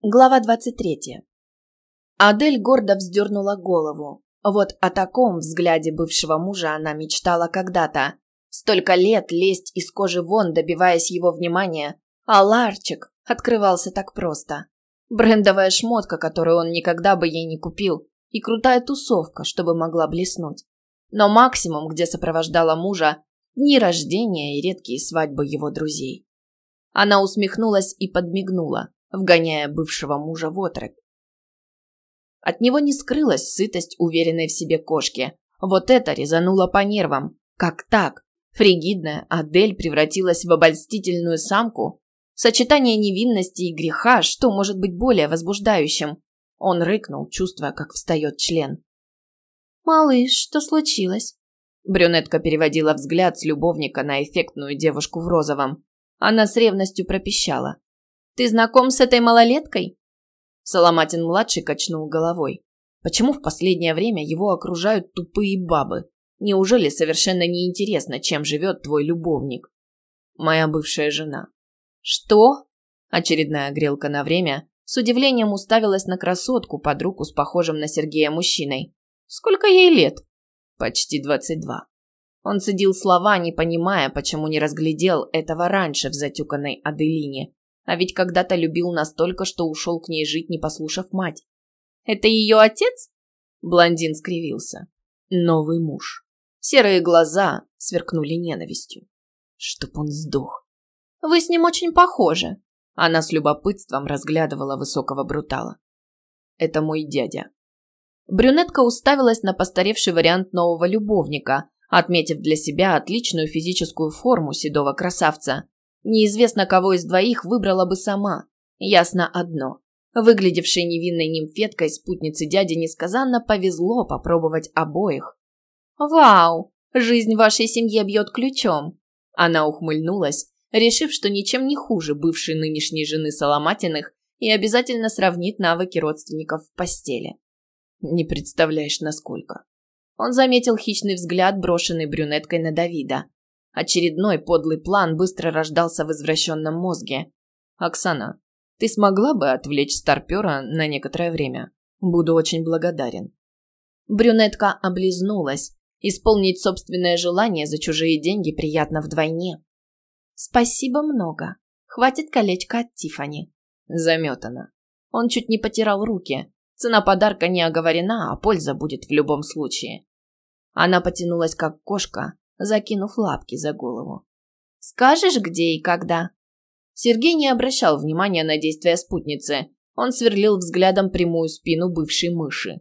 Глава 23. Адель гордо вздернула голову. Вот о таком взгляде бывшего мужа она мечтала когда-то. Столько лет лезть из кожи вон, добиваясь его внимания, а ларчик открывался так просто. Брендовая шмотка, которую он никогда бы ей не купил, и крутая тусовка, чтобы могла блеснуть. Но максимум, где сопровождала мужа, дни рождения и редкие свадьбы его друзей. Она усмехнулась и подмигнула вгоняя бывшего мужа в отрыв. От него не скрылась сытость уверенной в себе кошки. Вот это резануло по нервам. Как так? Фригидная Адель превратилась в обольстительную самку? Сочетание невинности и греха, что может быть более возбуждающим? Он рыкнул, чувствуя, как встает член. «Малыш, что случилось?» Брюнетка переводила взгляд с любовника на эффектную девушку в розовом. Она с ревностью пропищала. Ты знаком с этой малолеткой?» Соломатин-младший качнул головой. Почему в последнее время его окружают тупые бабы? Неужели совершенно неинтересно, чем живет твой любовник? Моя бывшая жена. Что? Очередная грелка на время с удивлением уставилась на красотку под руку с похожим на Сергея мужчиной. Сколько ей лет? Почти двадцать два. Он цедил слова, не понимая, почему не разглядел этого раньше в затюканной Аделине. А ведь когда-то любил настолько, что ушел к ней жить, не послушав мать. «Это ее отец?» Блондин скривился. «Новый муж». Серые глаза сверкнули ненавистью. Чтоб он сдох. «Вы с ним очень похожи». Она с любопытством разглядывала высокого брутала. «Это мой дядя». Брюнетка уставилась на постаревший вариант нового любовника, отметив для себя отличную физическую форму седого красавца. Неизвестно, кого из двоих выбрала бы сама. Ясно одно. Выглядевшей невинной нимфеткой спутнице дяди несказанно повезло попробовать обоих. «Вау! Жизнь вашей семье бьет ключом!» Она ухмыльнулась, решив, что ничем не хуже бывшей нынешней жены Соломатиных и обязательно сравнит навыки родственников в постели. Не представляешь, насколько. Он заметил хищный взгляд, брошенный брюнеткой на Давида. Очередной подлый план быстро рождался в извращенном мозге. «Оксана, ты смогла бы отвлечь старпера на некоторое время? Буду очень благодарен». Брюнетка облизнулась. Исполнить собственное желание за чужие деньги приятно вдвойне. «Спасибо много. Хватит колечко от Тифани. Заметано. Он чуть не потирал руки. Цена подарка не оговорена, а польза будет в любом случае. Она потянулась, как кошка, закинув лапки за голову. «Скажешь, где и когда?» Сергей не обращал внимания на действия спутницы. Он сверлил взглядом прямую спину бывшей мыши.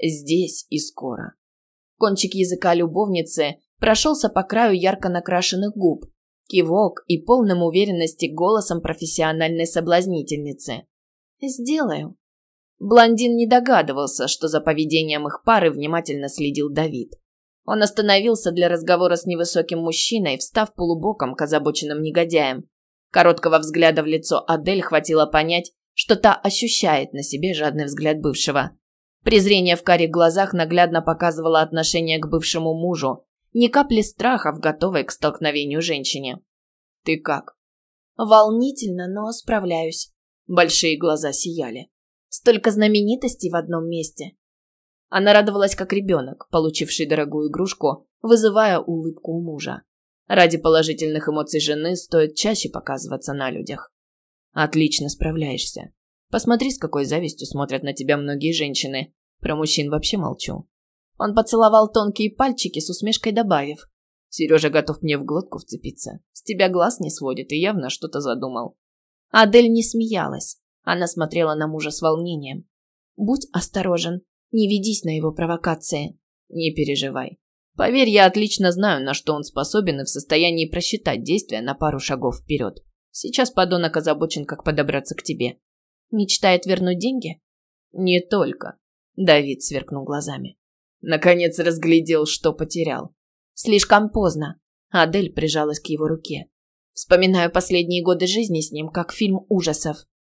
«Здесь и скоро». Кончик языка любовницы прошелся по краю ярко накрашенных губ. Кивок и полным уверенности голосом профессиональной соблазнительницы. «Сделаю». Блондин не догадывался, что за поведением их пары внимательно следил Давид. Он остановился для разговора с невысоким мужчиной, встав полубоком к озабоченным негодяям. Короткого взгляда в лицо Адель хватило понять, что та ощущает на себе жадный взгляд бывшего. Презрение в карих глазах наглядно показывало отношение к бывшему мужу, ни капли страха в готовой к столкновению женщине. «Ты как?» «Волнительно, но справляюсь». Большие глаза сияли. «Столько знаменитостей в одном месте. Она радовалась как ребенок, получивший дорогую игрушку, вызывая улыбку у мужа. Ради положительных эмоций жены стоит чаще показываться на людях. Отлично справляешься. Посмотри, с какой завистью смотрят на тебя многие женщины. Про мужчин вообще молчу. Он поцеловал тонкие пальчики с усмешкой добавив. Сережа готов мне в глотку вцепиться. С тебя глаз не сводит и явно что-то задумал. Адель не смеялась. Она смотрела на мужа с волнением. «Будь осторожен. Не ведись на его провокации. Не переживай. Поверь, я отлично знаю, на что он способен и в состоянии просчитать действия на пару шагов вперед. Сейчас подонок озабочен, как подобраться к тебе. Мечтает вернуть деньги? Не только. Давид сверкнул глазами. Наконец разглядел, что потерял. Слишком поздно. Адель прижалась к его руке. Вспоминаю последние годы жизни с ним, как фильм ужасов.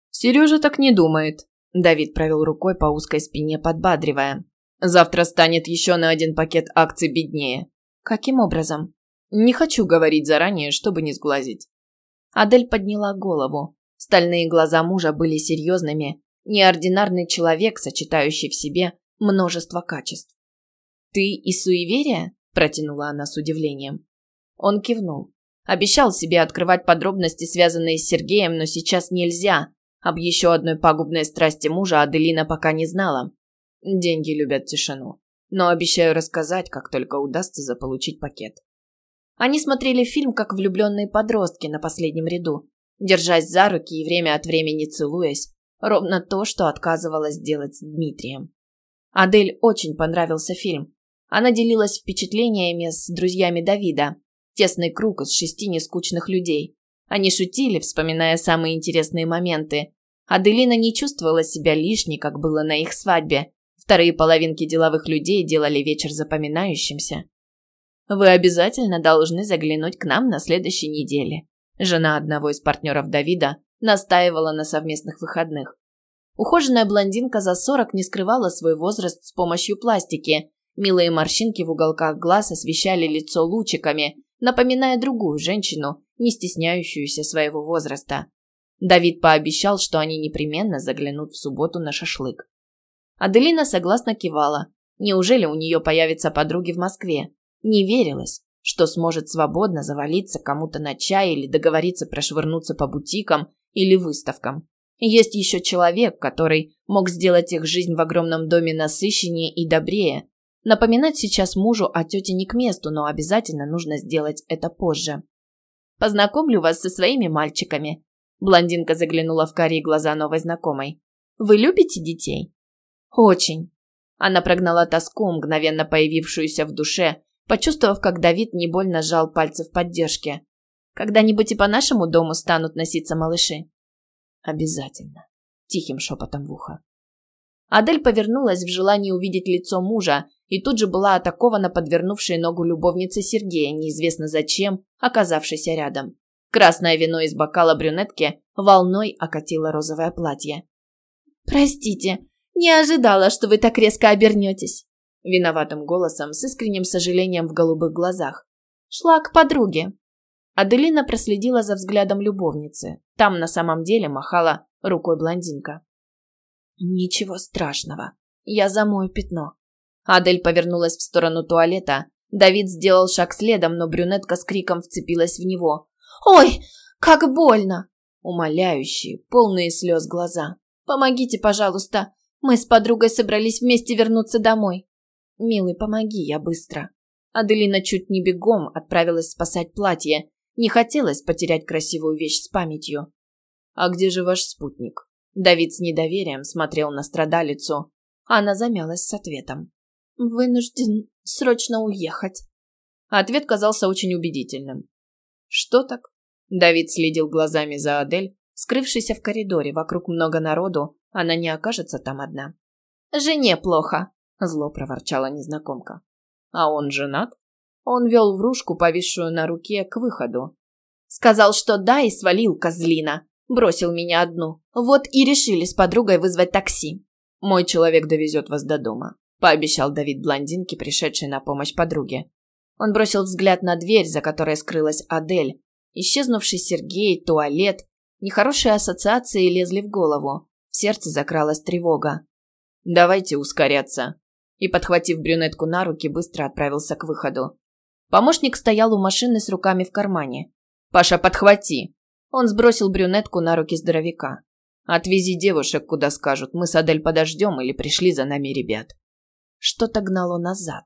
Сережа так не думает. Давид провел рукой по узкой спине, подбадривая. «Завтра станет еще на один пакет акций беднее». «Каким образом?» «Не хочу говорить заранее, чтобы не сглазить». Адель подняла голову. Стальные глаза мужа были серьезными, неординарный человек, сочетающий в себе множество качеств. «Ты и суеверия?» – протянула она с удивлением. Он кивнул. Обещал себе открывать подробности, связанные с Сергеем, но сейчас нельзя. Об еще одной пагубной страсти мужа Аделина пока не знала. Деньги любят тишину. Но обещаю рассказать, как только удастся заполучить пакет. Они смотрели фильм как влюбленные подростки на последнем ряду, держась за руки и время от времени целуясь, ровно то, что отказывалась делать с Дмитрием. Адель очень понравился фильм. Она делилась впечатлениями с друзьями Давида, Тесный круг из шести нескучных людей. Они шутили, вспоминая самые интересные моменты. Аделина не чувствовала себя лишней, как было на их свадьбе. Вторые половинки деловых людей делали вечер запоминающимся. «Вы обязательно должны заглянуть к нам на следующей неделе». Жена одного из партнеров Давида настаивала на совместных выходных. Ухоженная блондинка за сорок не скрывала свой возраст с помощью пластики. Милые морщинки в уголках глаз освещали лицо лучиками, напоминая другую женщину, не стесняющуюся своего возраста. Давид пообещал, что они непременно заглянут в субботу на шашлык. Аделина согласно кивала. Неужели у нее появятся подруги в Москве? Не верилось, что сможет свободно завалиться кому-то на чай или договориться прошвырнуться по бутикам или выставкам. Есть еще человек, который мог сделать их жизнь в огромном доме насыщеннее и добрее, Напоминать сейчас мужу о тете не к месту, но обязательно нужно сделать это позже. «Познакомлю вас со своими мальчиками». Блондинка заглянула в карие глаза новой знакомой. «Вы любите детей?» «Очень». Она прогнала тоску, мгновенно появившуюся в душе, почувствовав, как Давид не больно сжал пальцы в поддержке. «Когда-нибудь и по нашему дому станут носиться малыши?» «Обязательно», – тихим шепотом в ухо. Адель повернулась в желании увидеть лицо мужа и тут же была атакована подвернувшей ногу любовницей Сергея, неизвестно зачем, оказавшейся рядом. Красное вино из бокала брюнетки волной окатило розовое платье. «Простите, не ожидала, что вы так резко обернетесь», виноватым голосом с искренним сожалением в голубых глазах. «Шла к подруге». Аделина проследила за взглядом любовницы. Там на самом деле махала рукой блондинка. «Ничего страшного. Я замою пятно». Адель повернулась в сторону туалета. Давид сделал шаг следом, но брюнетка с криком вцепилась в него. «Ой, как больно!» Умоляющие, полные слез глаза. «Помогите, пожалуйста. Мы с подругой собрались вместе вернуться домой». «Милый, помоги, я быстро». Аделина чуть не бегом отправилась спасать платье. Не хотелось потерять красивую вещь с памятью. «А где же ваш спутник?» Давид с недоверием смотрел на страдалицу. Она замялась с ответом. «Вынужден срочно уехать». Ответ казался очень убедительным. «Что так?» Давид следил глазами за Адель, скрывшейся в коридоре. Вокруг много народу, она не окажется там одна. «Жене плохо», – зло проворчала незнакомка. «А он женат?» Он вел вружку, повисшую на руке, к выходу. Сказал, что да, и свалил козлина. Бросил меня одну. Вот и решили с подругой вызвать такси. Мой человек довезет вас до дома пообещал Давид блондинке, пришедшей на помощь подруге. Он бросил взгляд на дверь, за которой скрылась Адель. Исчезнувший Сергей, туалет. Нехорошие ассоциации лезли в голову. В сердце закралась тревога. «Давайте ускоряться». И, подхватив брюнетку на руки, быстро отправился к выходу. Помощник стоял у машины с руками в кармане. «Паша, подхвати!» Он сбросил брюнетку на руки здоровяка. «Отвези девушек, куда скажут. Мы с Адель подождем или пришли за нами ребят». Что-то гнало назад.